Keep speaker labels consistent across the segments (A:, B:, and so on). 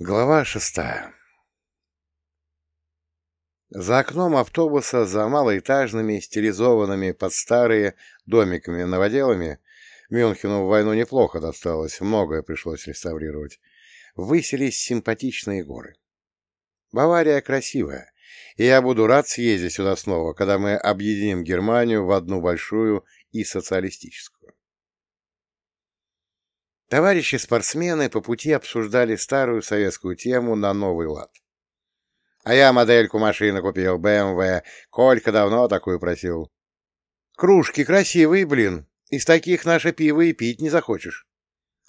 A: Глава шестая За окном автобуса, за малоэтажными, стилизованными под старые домиками-новоделами, Мюнхену в войну неплохо досталось, многое пришлось реставрировать, высились симпатичные горы. Бавария красивая, и я буду рад съездить сюда снова, когда мы объединим Германию в одну большую и социалистическую. Товарищи-спортсмены по пути обсуждали старую советскую тему на новый лад. А я модельку машины купил, БМВ. Колька давно такую просил. Кружки красивые, блин. Из таких наше пиво и пить не захочешь.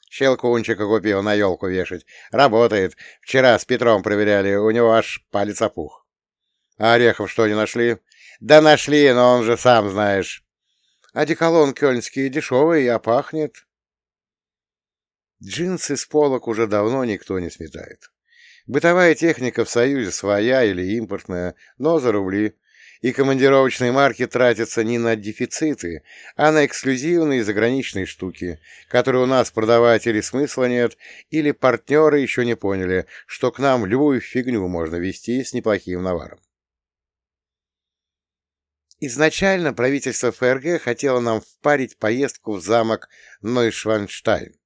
A: Щелкунчика купил на елку вешать. Работает. Вчера с Петром проверяли, у него аж палец опух. А орехов что, не нашли? Да нашли, но он же сам знаешь. Одеколон кёльнский дешевый, а пахнет. Джинсы с полок уже давно никто не сметает. Бытовая техника в Союзе своя или импортная, но за рубли. И командировочные марки тратятся не на дефициты, а на эксклюзивные заграничные штуки, которые у нас продавать или смысла нет, или партнеры еще не поняли, что к нам любую фигню можно вести с неплохим наваром. Изначально правительство ФРГ хотело нам впарить поездку в замок Нойшванштайн.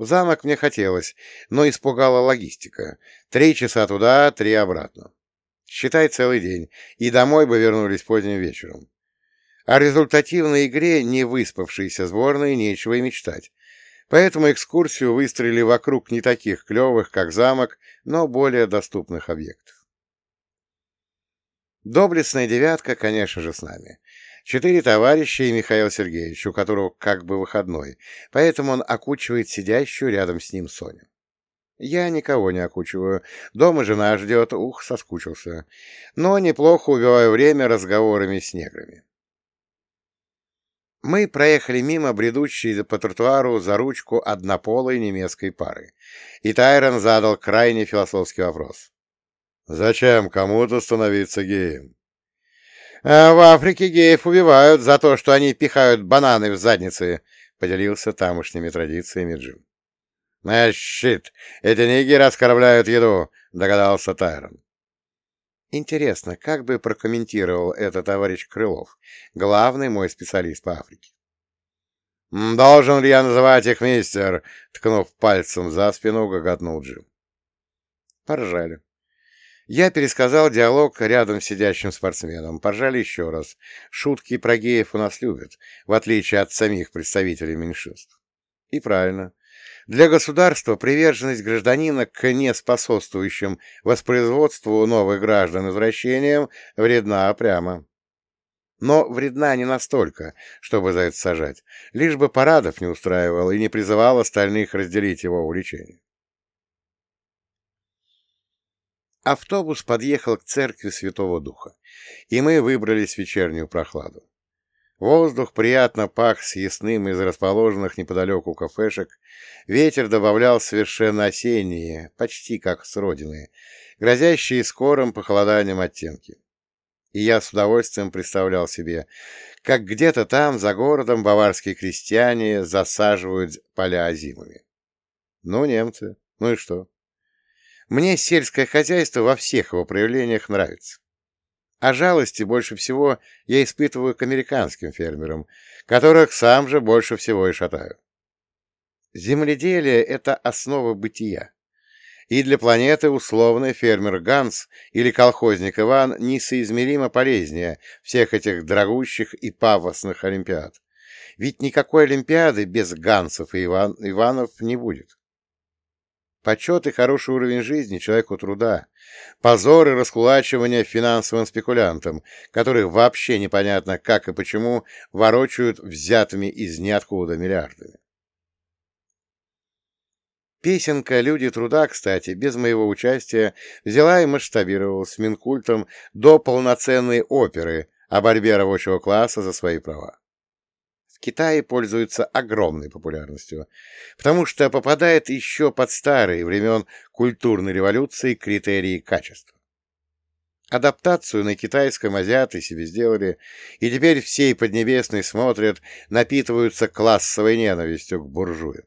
A: В замок мне хотелось, но испугала логистика. Три часа туда, три обратно. Считай целый день, и домой бы вернулись поздним вечером. О результативной игре не выспавшейся сборной нечего и мечтать. Поэтому экскурсию выстроили вокруг не таких клевых, как замок, но более доступных объектов. Доблестная девятка, конечно же, с нами. Четыре товарища и Михаил Сергеевич, у которого как бы выходной, поэтому он окучивает сидящую рядом с ним Соню. Я никого не окучиваю. Дома жена ждет, ух, соскучился. Но неплохо убиваю время разговорами с неграми. Мы проехали мимо бредущей по тротуару за ручку однополой немецкой пары, и Тайрон задал крайне философский вопрос. «Зачем кому-то становиться геем?» А в Африке геев убивают за то, что они пихают бананы в задницы, — поделился тамошними традициями Джим. — А, щит, эти нигеры оскорбляют еду, — догадался Тайрон. Интересно, как бы прокомментировал это товарищ Крылов, главный мой специалист по Африке? «Должен ли я называть их мистер?» — ткнув пальцем за спину, гоготнул Джим. Поржали. Я пересказал диалог рядом сидящим спортсменом. Поржали еще раз. Шутки про геев у нас любят, в отличие от самих представителей меньшинств. И правильно. Для государства приверженность гражданина к неспособствующим воспроизводству новых граждан извращениям вредна прямо. Но вредна не настолько, чтобы за это сажать, лишь бы парадов не устраивал и не призывал остальных разделить его увлечение. Автобус подъехал к церкви Святого Духа, и мы выбрались в вечернюю прохладу. Воздух приятно пах съестным из расположенных неподалеку кафешек, ветер добавлял совершенно осенние, почти как с родины, грозящие скорым похолоданием оттенки. И я с удовольствием представлял себе, как где-то там, за городом, баварские крестьяне засаживают поля озимами. Ну, немцы, ну и что? Мне сельское хозяйство во всех его проявлениях нравится. А жалости больше всего я испытываю к американским фермерам, которых сам же больше всего и шатаю. Земледелие — это основа бытия. И для планеты условный фермер Ганс или колхозник Иван несоизмеримо полезнее всех этих дорогущих и пафосных олимпиад. Ведь никакой олимпиады без Гансов и Иван, Иванов не будет. Почет и хороший уровень жизни человеку труда. Позор и раскулачивание финансовым спекулянтам, которых вообще непонятно как и почему ворочают взятыми из ниоткуда миллиардами. Песенка «Люди труда», кстати, без моего участия, взяла и масштабировалась Минкультом до полноценной оперы о борьбе рабочего класса за свои права. Китае пользуется огромной популярностью, потому что попадает еще под старые времен культурной революции критерии качества. Адаптацию на китайском азиаты себе сделали, и теперь всей Поднебесной смотрят, напитываются классовой ненавистью к буржуям.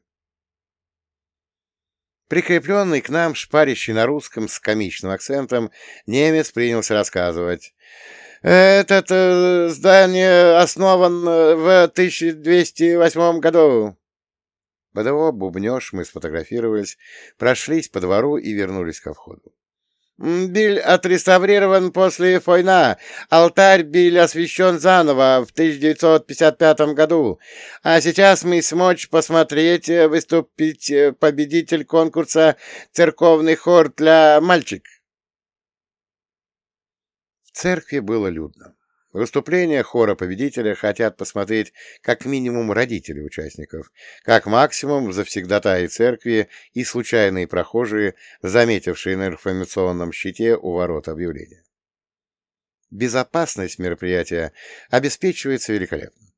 A: Прикрепленный к нам, шпарящий на русском с комичным акцентом, немец принялся рассказывать. «Этот э, здание основан э, в 1208 году». Под его бубнеж мы сфотографировались, прошлись по двору и вернулись ко входу. Биль отреставрирован после война. Алтарь Биль освящен заново в 1955 году. А сейчас мы смочь посмотреть, э, выступить э, победитель конкурса «Церковный хор для мальчик». Церкви было людно. Выступление хора победителя хотят посмотреть как минимум родители участников, как максимум завсегдатаи церкви и случайные прохожие, заметившие на информационном щите у ворот объявления. Безопасность мероприятия обеспечивается великолепно.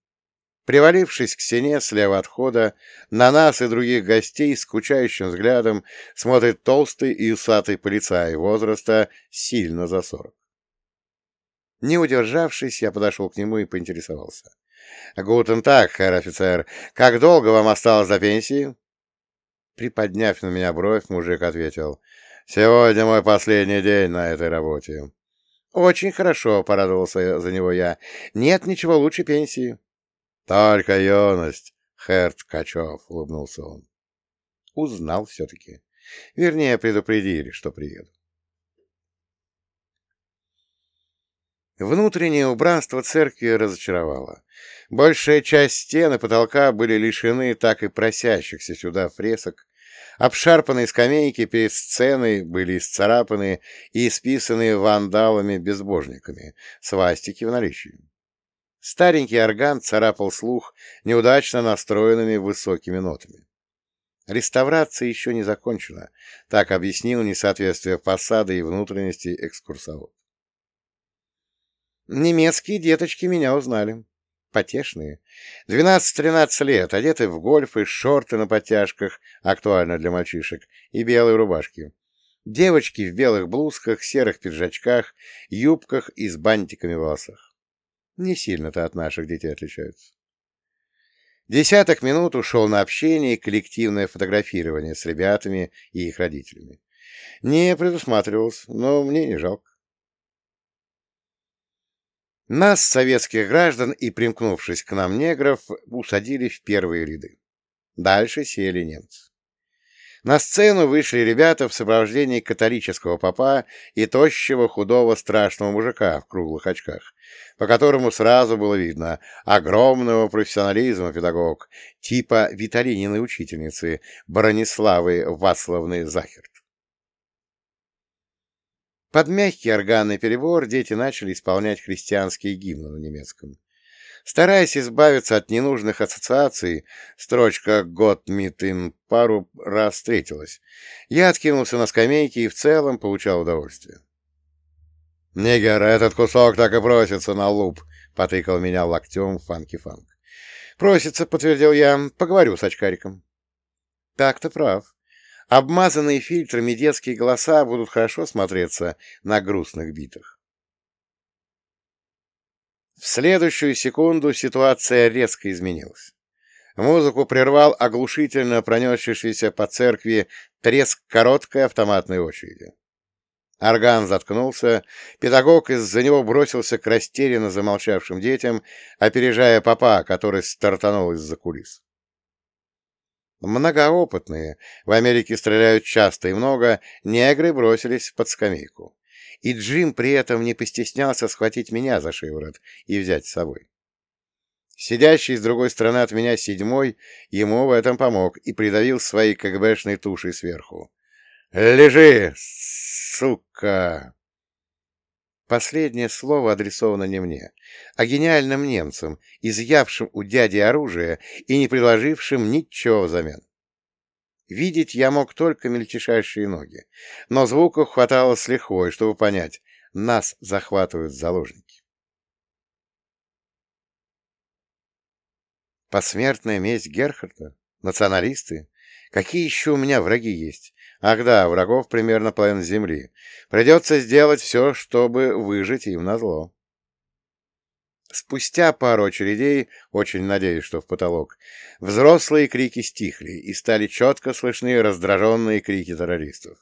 A: Привалившись к стене слева от входа, на нас и других гостей скучающим взглядом смотрит толстый и усатый полицай возраста сильно за сорок. Не удержавшись, я подошел к нему и поинтересовался. — Гутен так, хэр офицер, как долго вам осталось до пенсии? Приподняв на меня бровь, мужик ответил. — Сегодня мой последний день на этой работе. — Очень хорошо, — порадовался за него я. — Нет ничего лучше пенсии. — Только юность, хэр Ткачев, — улыбнулся он. Узнал все-таки. Вернее, предупредили, что приеду. Внутреннее убранство церкви разочаровало. Большая часть стен и потолка были лишены так и просящихся сюда фресок. Обшарпанные скамейки перед сценой были исцарапаны и исписаны вандалами-безбожниками, свастики в наличии. Старенький орган царапал слух неудачно настроенными высокими нотами. Реставрация еще не закончена, так объяснил несоответствие фасада и внутренности экскурсовод. Немецкие деточки меня узнали. Потешные. Двенадцать-тринадцать лет, одеты в гольф и шорты на подтяжках, актуально для мальчишек, и белые рубашки. Девочки в белых блузках, серых пиджачках, юбках и с бантиками в волосах. Не сильно-то от наших детей отличаются. Десяток минут ушел на общение и коллективное фотографирование с ребятами и их родителями. Не предусматривалось, но мне не жалко. Нас, советских граждан и примкнувшись к нам негров, усадили в первые ряды. Дальше сели немцы. На сцену вышли ребята в сопровождении католического попа и тощего худого страшного мужика в круглых очках, по которому сразу было видно огромного профессионализма педагог, типа Виталининой учительницы Брониславы Вацлавны Захерт. Под мягкий органный перебор дети начали исполнять христианские гимны на немецком. Стараясь избавиться от ненужных ассоциаций, строчка «Год митин» пару раз встретилась. Я откинулся на скамейке и в целом получал удовольствие. «Нигер, этот кусок так и просится на луп», — потыкал меня локтем Фанки-Фанк. «Просится», — подтвердил я, — «поговорю с очкариком». «Так-то прав. Обмазанные фильтрами детские голоса будут хорошо смотреться на грустных битах. В следующую секунду ситуация резко изменилась. Музыку прервал оглушительно пронесшийся по церкви треск короткой автоматной очереди. Орган заткнулся, педагог из-за него бросился к растерянно замолчавшим детям, опережая папа, который стартанул из-за кулис. Многоопытные, в Америке стреляют часто и много, негры бросились под скамейку. И Джим при этом не постеснялся схватить меня за шиворот и взять с собой. Сидящий с другой стороны от меня седьмой ему в этом помог и придавил своей КГБшной тушей сверху. «Лежи, сука!» Последнее слово адресовано не мне, а гениальным немцам, изъявшим у дяди оружие и не предложившим ничего взамен. Видеть я мог только мельчайшие ноги, но звуков хватало с лихвой, чтобы понять, нас захватывают заложники. Посмертная месть Герхарда? Националисты? Какие еще у меня враги есть? Ах да, врагов примерно половина земли. Придется сделать все, чтобы выжить им на зло. Спустя пару очередей, очень надеюсь, что в потолок, взрослые крики стихли, и стали четко слышны раздраженные крики террористов.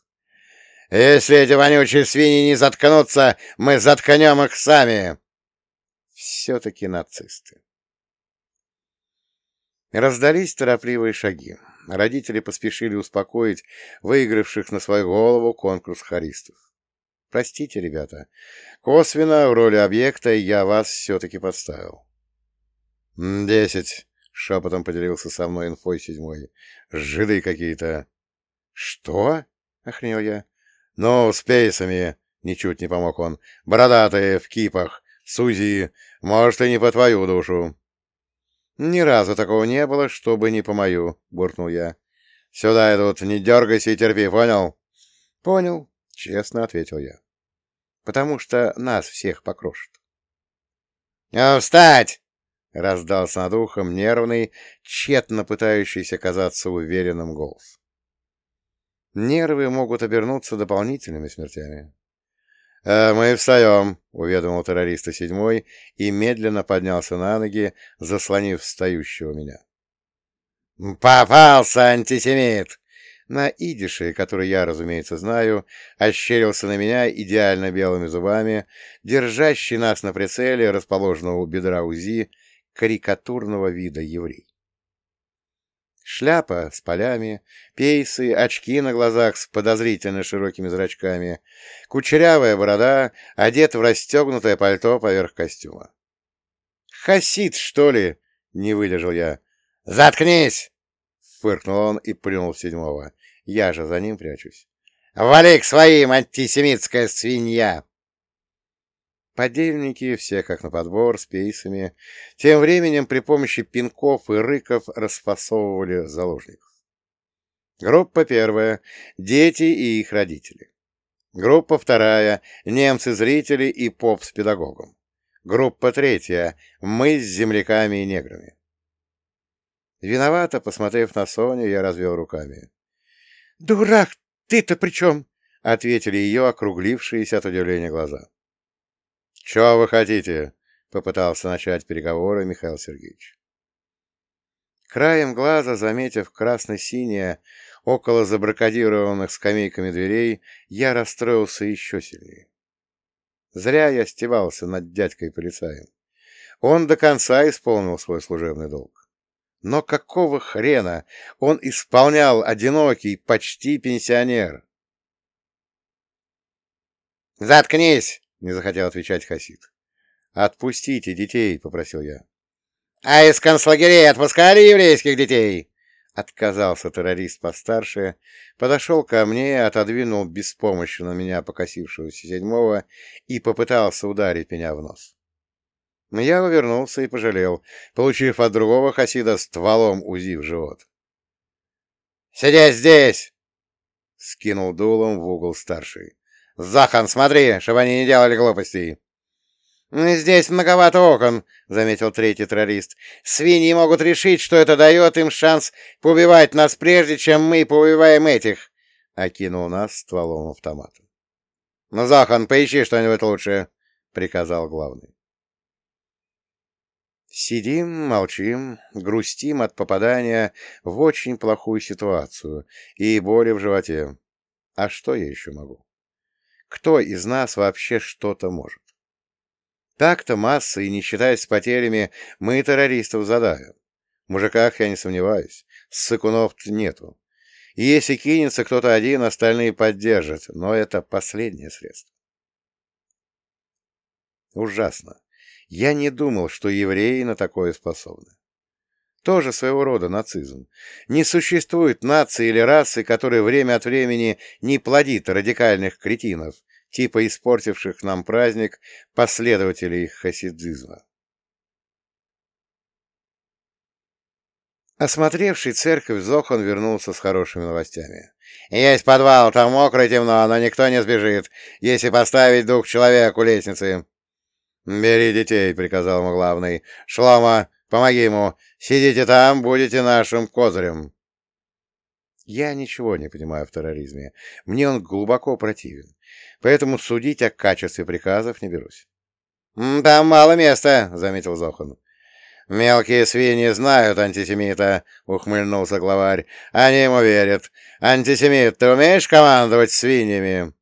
A: «Если эти вонючие свиньи не заткнутся, мы заткнем их сами!» Все-таки нацисты. Раздались торопливые шаги. Родители поспешили успокоить выигравших на свою голову конкурс хористов. Простите, ребята, косвенно в роли объекта я вас все-таки подставил. «Десять», — шепотом поделился со мной инфой седьмой. «Жиды какие-то». «Что?» — охренел я. «Ну, с пейсами», — ничуть не помог он. «Бородатые, в кипах, сузи, может, и не по твою душу». «Ни разу такого не было, чтобы не по мою», — буркнул я. «Сюда идут, не дергайся и терпи, понял?» «Понял», — честно ответил я потому что нас всех покрошат. «А встать!» — раздался над ухом нервный, тщетно пытающийся казаться уверенным голос. Нервы могут обернуться дополнительными смертями. «Э, «Мы встаем», — уведомил террориста седьмой и медленно поднялся на ноги, заслонив встающего меня. «Попался, антисемит!» На идише, который я, разумеется, знаю, ощерился на меня идеально белыми зубами, держащий нас на прицеле, расположенного у бедра УЗИ, карикатурного вида еврей. Шляпа с полями, пейсы, очки на глазах с подозрительно широкими зрачками, кучерявая борода, одет в расстегнутое пальто поверх костюма. «Хасид, что ли?» — не выдержал я. «Заткнись!» Фыркнул он и плюнул седьмого. Я же за ним прячусь. «Вали к своим, антисемитская свинья!» Подельники, все как на подбор, с пейсами, тем временем при помощи пинков и рыков расфасовывали заложников. Группа первая — дети и их родители. Группа вторая — немцы-зрители и поп с педагогом. Группа третья — мы с земляками и неграми. Виновато, посмотрев на Соню, я развел руками. — Дурак, ты-то при чем? — ответили ее округлившиеся от удивления глаза. — Чего вы хотите? — попытался начать переговоры Михаил Сергеевич. Краем глаза, заметив красно-синее около забракодированных скамейками дверей, я расстроился еще сильнее. Зря я стевался над дядькой-полицаем. Он до конца исполнил свой служебный долг. Но какого хрена он исполнял одинокий, почти пенсионер? «Заткнись!» — не захотел отвечать Хасид. «Отпустите детей!» — попросил я. «А из концлагерей отпускали еврейских детей?» Отказался террорист постарше, подошел ко мне, отодвинул беспомощно меня покосившегося седьмого и попытался ударить меня в нос. Я увернулся и пожалел, получив от другого хасида стволом УЗИ в живот. «Сидеть здесь!» — скинул дулом в угол старший. «Захан, смотри, чтобы они не делали глупостей!» «Здесь многовато окон», — заметил третий террорист. «Свиньи могут решить, что это дает им шанс поубивать нас прежде, чем мы поубиваем этих», — окинул нас стволом автомата. «Ну, Захан, поищи что-нибудь лучше», — приказал главный. Сидим, молчим, грустим от попадания в очень плохую ситуацию и боли в животе. А что я еще могу? Кто из нас вообще что-то может? Так-то масса, и не считаясь потерями, мы террористов задавим. В мужиках я не сомневаюсь, ссыкунов нету. И если кинется кто-то один, остальные поддержат, но это последнее средство. Ужасно. Я не думал, что евреи на такое способны. Тоже своего рода нацизм. Не существует нации или расы, которая время от времени не плодит радикальных кретинов, типа испортивших нам праздник последователей хасидизма. Осмотревший церковь, Зохан вернулся с хорошими новостями. «Есть подвал, там мокро и темно, но никто не сбежит, если поставить двух человек у лестницы». «Бери детей», — приказал ему главный. «Шлома, помоги ему. Сидите там, будете нашим козырем». Я ничего не понимаю в терроризме. Мне он глубоко противен. Поэтому судить о качестве приказов не берусь. «Там мало места», — заметил Зохан. «Мелкие свиньи знают антисемита», — ухмыльнулся главарь. «Они ему верят. Антисемит, ты умеешь командовать свиньями?»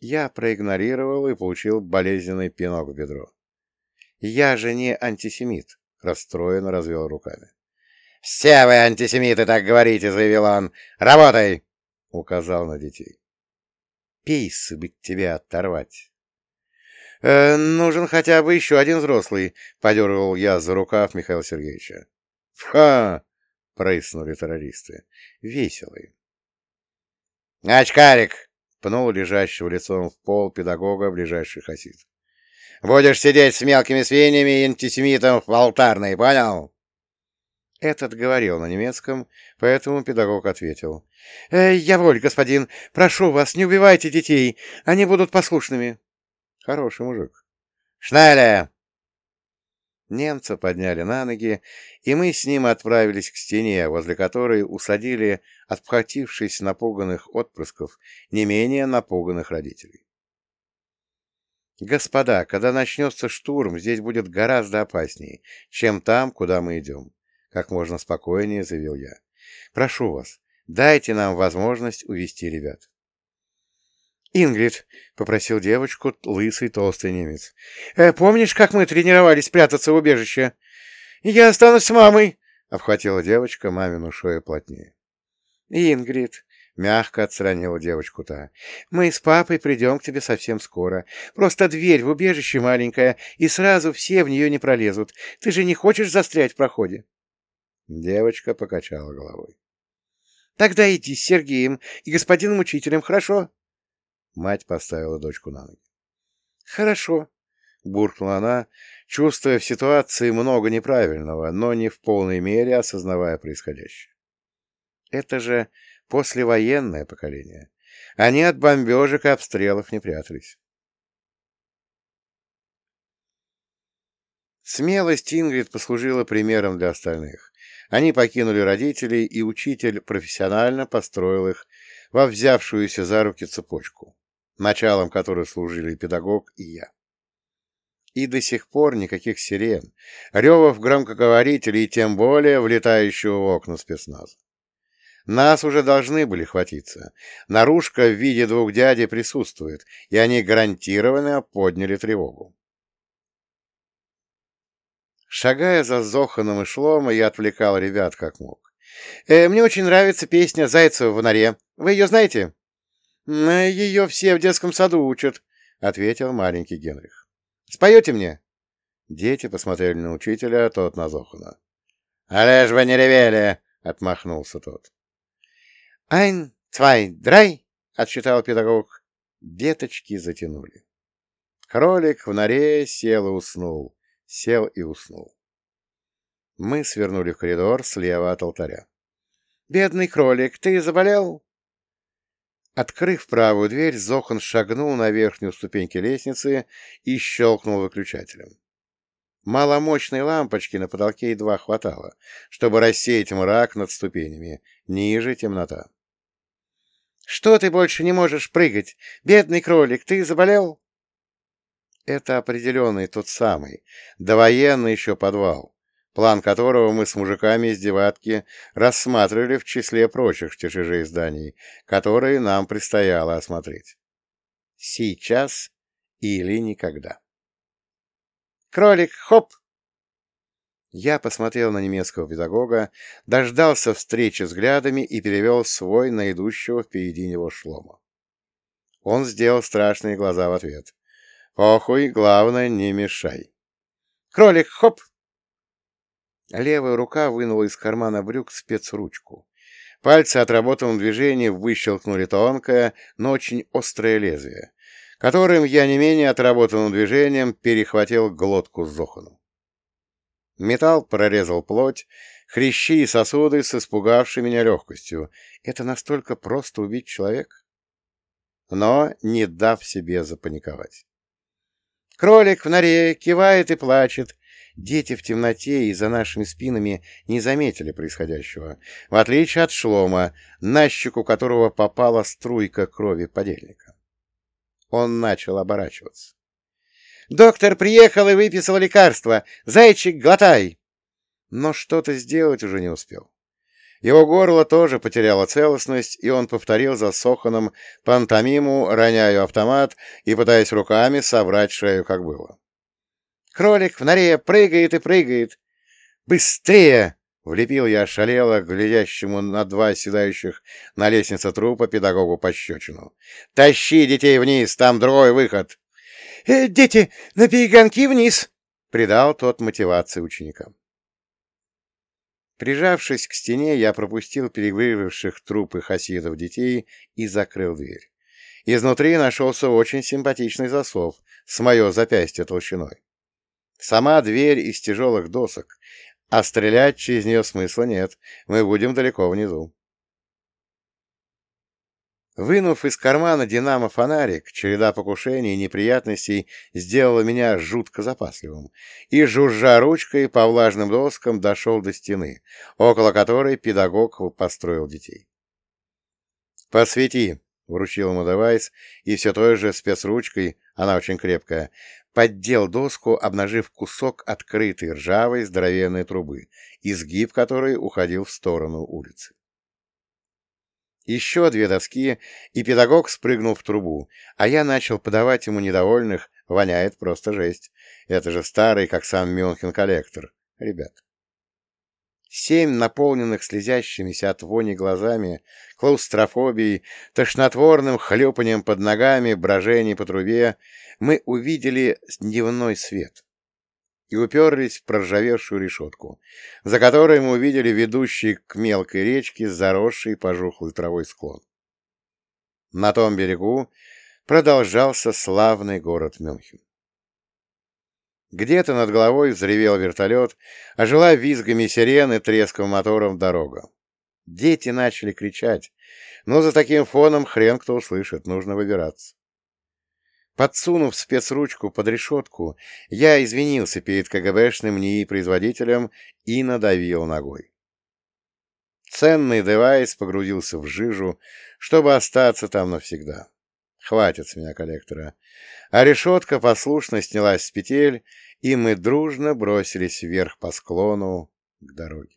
A: Я проигнорировал и получил болезненный пинок в бедро. «Я же не антисемит», — расстроенно развел руками. «Все вы антисемиты так говорите», — заявил он. «Работай!» — указал на детей. «Пейсы бы тебя оторвать!» «Э, «Нужен хотя бы еще один взрослый», — подергал я за рукав Михаила Сергеевича. «Ха!» — прыснули террористы. «Веселый». «Очкарик!» — пнул лежащего лицом в пол педагога ближайший хасид. «Будешь сидеть с мелкими свиньями и антисемитом в алтарной, понял?» Этот говорил на немецком, поэтому педагог ответил. «Э, «Я воль, господин. Прошу вас, не убивайте детей. Они будут послушными». Хороший мужик. «Шнайля!» Немца подняли на ноги, и мы с ним отправились к стене, возле которой усадили отпхатившись напуганных отпрысков, не менее напуганных родителей. «Господа, когда начнется штурм, здесь будет гораздо опаснее, чем там, куда мы идем», — как можно спокойнее заявил я. «Прошу вас, дайте нам возможность увести ребят». «Ингрид», — попросил девочку лысый толстый немец, э, — «помнишь, как мы тренировались прятаться в убежище?» «Я останусь с мамой», — обхватила девочка мамину шею плотнее. «Ингрид», — мягко отстранила девочку та, — «мы с папой придем к тебе совсем скоро. Просто дверь в убежище маленькая, и сразу все в нее не пролезут. Ты же не хочешь застрять в проходе?» Девочка покачала головой. «Тогда иди с Сергеем и господином учителем, хорошо?» Мать поставила дочку на ноги. «Хорошо», — буркнула она, чувствуя в ситуации много неправильного, но не в полной мере осознавая происходящее. «Это же послевоенное поколение. Они от бомбежек и обстрелов не прятались». Смелость Ингрид послужила примером для остальных. Они покинули родителей, и учитель профессионально построил их во взявшуюся за руки цепочку началом которой служили педагог и я. И до сих пор никаких сирен, ревов громкоговорителей тем более влетающего в окна спецназа. Нас уже должны были хватиться. Наружка в виде двух дядей присутствует, и они гарантированно подняли тревогу. Шагая за Зоханом и Шлома, я отвлекал ребят как мог. «Э, «Мне очень нравится песня Зайцева в норе. Вы ее знаете?» «Ее все в детском саду учат», — ответил маленький Генрих. «Споете мне?» Дети посмотрели на учителя, а тот на Зохана. «Але ж вы не ревели!» — отмахнулся тот. «Айн, цвай, драй!» — отсчитал педагог. Деточки затянули. Кролик в норе сел и уснул, сел и уснул. Мы свернули в коридор слева от алтаря. «Бедный кролик, ты заболел?» Открыв правую дверь, Зохан шагнул на верхнюю ступеньки лестницы и щелкнул выключателем. Маломощной лампочки на потолке едва хватало, чтобы рассеять мрак над ступенями. Ниже темнота. — Что ты больше не можешь прыгать? Бедный кролик, ты заболел? Это определенный тот самый, довоенный еще подвал план которого мы с мужиками из деватки рассматривали в числе прочих чертежей зданий, которые нам предстояло осмотреть. Сейчас или никогда. «Кролик, хоп!» Я посмотрел на немецкого педагога, дождался встречи взглядами и перевел свой на идущего впереди него шлома. Он сделал страшные глаза в ответ. «Охуй, главное, не мешай!» «Кролик, хоп!» Левая рука вынула из кармана брюк спецручку. Пальцы отработанным движением выщелкнули тонкое, но очень острое лезвие, которым я не менее отработанным движением перехватил глотку Зохану. Металл прорезал плоть, хрящи и сосуды с испугавшей меня легкостью. Это настолько просто убить человека? Но не дав себе запаниковать. Кролик в норе кивает и плачет, Дети в темноте и за нашими спинами не заметили происходящего, в отличие от шлома, на щеку которого попала струйка крови подельника. Он начал оборачиваться. Доктор приехал и выписал лекарство. Зайчик, глотай!» Но что-то сделать уже не успел. Его горло тоже потеряло целостность, и он повторил за Соханом пантомиму, роняя автомат и пытаясь руками собрать шею, как было. «Кролик в норе прыгает и прыгает!» «Быстрее!» — влепил я ошалело, глядящему на два седающих на лестнице трупа педагогу пощечину. «Тащи детей вниз, там другой выход!» Э, «Дети, на перегонки вниз!» — придал тот мотивации ученикам. Прижавшись к стене, я пропустил перегрывавших трупы хасидов детей и закрыл дверь. Изнутри нашелся очень симпатичный засов с мое запястье толщиной. Сама дверь из тяжелых досок, а стрелять через нее смысла нет, мы будем далеко внизу. Вынув из кармана динамо фонарик, череда покушений и неприятностей сделала меня жутко запасливым, и, жужжа ручкой, по влажным доскам дошел до стены, около которой педагог построил детей. «Посвети!» — вручил ему девайс, и все той же спецручкой, она очень крепкая, поддел доску, обнажив кусок открытой ржавой здоровенной трубы, изгиб которой уходил в сторону улицы. Еще две доски, и педагог спрыгнул в трубу, а я начал подавать ему недовольных, воняет просто жесть. Это же старый, как сам Мюнхен, коллектор. Ребят. Семь наполненных слезящимися от вони глазами, клаустрофобией, тошнотворным хлюпанием под ногами, брожений по трубе, мы увидели дневной свет и уперлись в проржавевшую решетку, за которой мы увидели ведущий к мелкой речке заросший пожухлый травой склон. На том берегу продолжался славный город Мюнхен. Где-то над головой взревел вертолет, ожила визгами сирены, треском мотором дорога. Дети начали кричать, но за таким фоном хрен кто услышит, нужно выбираться. Подсунув спецручку под решетку, я извинился перед КГБшным НИИ-производителем и надавил ногой. Ценный девайс погрузился в жижу, чтобы остаться там навсегда. Хватит с меня коллектора. А решетка послушно снялась с петель, и мы дружно бросились вверх по склону к дороге.